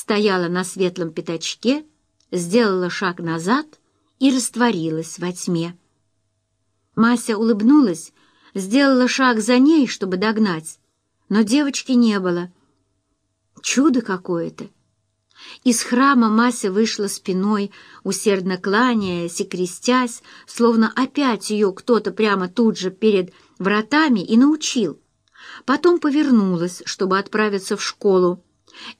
стояла на светлом пятачке, сделала шаг назад и растворилась во тьме. Мася улыбнулась, сделала шаг за ней, чтобы догнать, но девочки не было. Чудо какое-то! Из храма Мася вышла спиной, усердно кланяясь и крестясь, словно опять ее кто-то прямо тут же перед вратами и научил. Потом повернулась, чтобы отправиться в школу.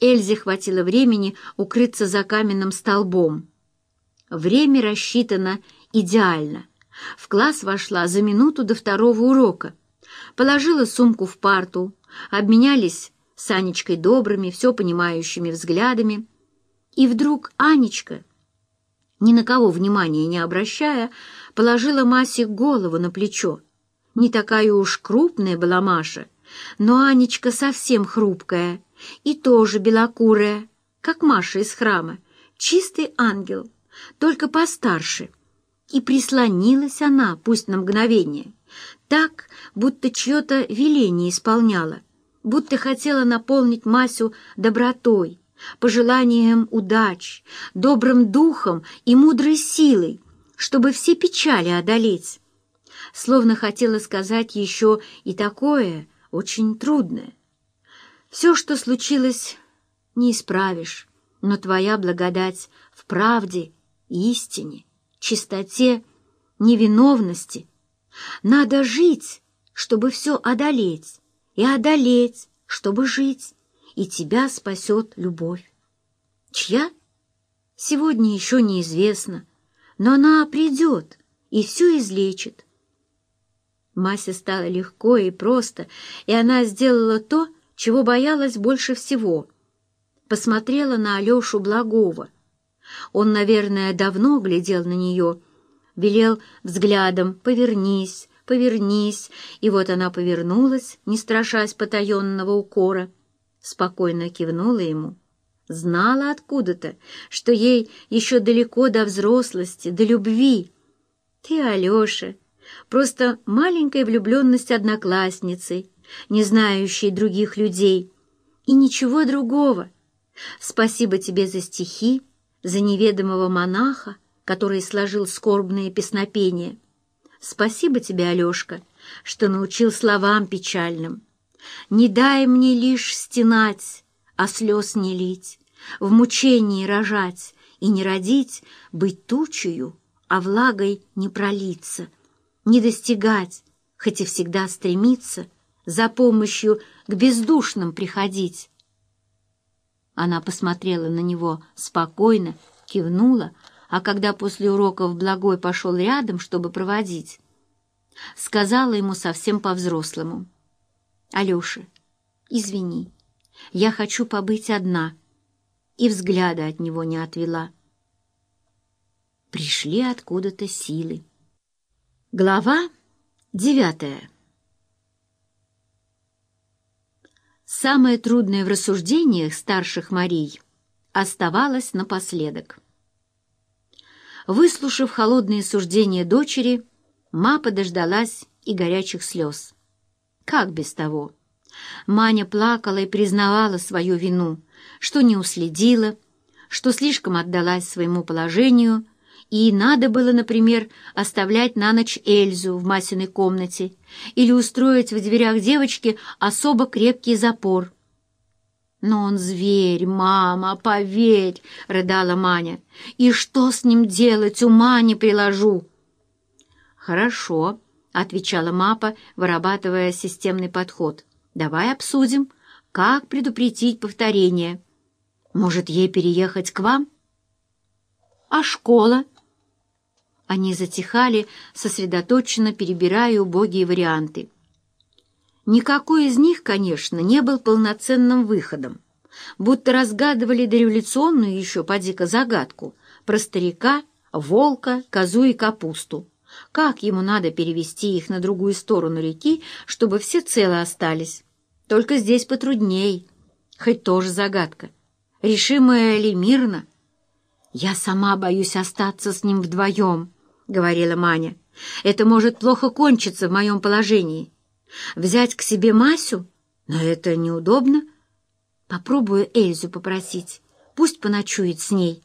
Эльзе хватило времени укрыться за каменным столбом. Время рассчитано идеально. В класс вошла за минуту до второго урока. Положила сумку в парту, обменялись с Анечкой добрыми, все понимающими взглядами. И вдруг Анечка, ни на кого внимания не обращая, положила Масе голову на плечо. Не такая уж крупная была Маша, но Анечка совсем хрупкая и тоже белокурая, как Маша из храма, чистый ангел, только постарше. И прислонилась она, пусть на мгновение, так, будто чье-то веление исполняла, будто хотела наполнить Масю добротой, пожеланием удач, добрым духом и мудрой силой, чтобы все печали одолеть. Словно хотела сказать еще и такое очень трудное. Все, что случилось, не исправишь, но твоя благодать в правде, истине, чистоте, невиновности. Надо жить, чтобы все одолеть, и одолеть, чтобы жить, и тебя спасет любовь. Чья? Сегодня еще неизвестно, но она придет и все излечит. Мася стало легко и просто, и она сделала то, чего боялась больше всего. Посмотрела на Алешу Благова. Он, наверное, давно глядел на нее, велел взглядом «повернись», «повернись», и вот она повернулась, не страшась потаенного укора спокойно кивнула ему. Знала откуда-то, что ей еще далеко до взрослости, до любви. Ты, Алеша, просто маленькая влюбленность одноклассницы, не знающей других людей, и ничего другого. Спасибо тебе за стихи, за неведомого монаха, который сложил скорбные песнопения. Спасибо тебе, Алешка, что научил словам печальным. Не дай мне лишь стенать, а слез не лить, в мучении рожать и не родить, быть тучью, а влагой не пролиться, не достигать, хоть и всегда стремиться, за помощью к бездушным приходить. Она посмотрела на него спокойно, кивнула, а когда после уроков Благой пошел рядом, чтобы проводить, сказала ему совсем по-взрослому — «Алеша, извини, я хочу побыть одна», и взгляда от него не отвела. Пришли откуда-то силы. Глава девятая Самое трудное в рассуждениях старших Марий оставалось напоследок. Выслушав холодные суждения дочери, Мапа дождалась и горячих слез. Как без того? Маня плакала и признавала свою вину, что не уследила, что слишком отдалась своему положению, и надо было, например, оставлять на ночь Эльзу в Масиной комнате или устроить в дверях девочки особо крепкий запор. «Но он зверь, мама, поверь!» — рыдала Маня. «И что с ним делать, ума не приложу!» «Хорошо», — отвечала Мапа, вырабатывая системный подход. «Давай обсудим, как предупредить повторение. Может, ей переехать к вам?» «А школа?» Они затихали, сосредоточенно перебирая убогие варианты. Никакой из них, конечно, не был полноценным выходом, будто разгадывали дореволюционную еще поди-ка загадку про старика, волка, козу и капусту. Как ему надо перевести их на другую сторону реки, чтобы все целы остались? Только здесь потрудней. Хоть тоже загадка. Решимая ли мирно? «Я сама боюсь остаться с ним вдвоем», — говорила Маня. «Это может плохо кончиться в моем положении. Взять к себе Масю? Но это неудобно. Попробую Эльзу попросить. пусть поночует с ней.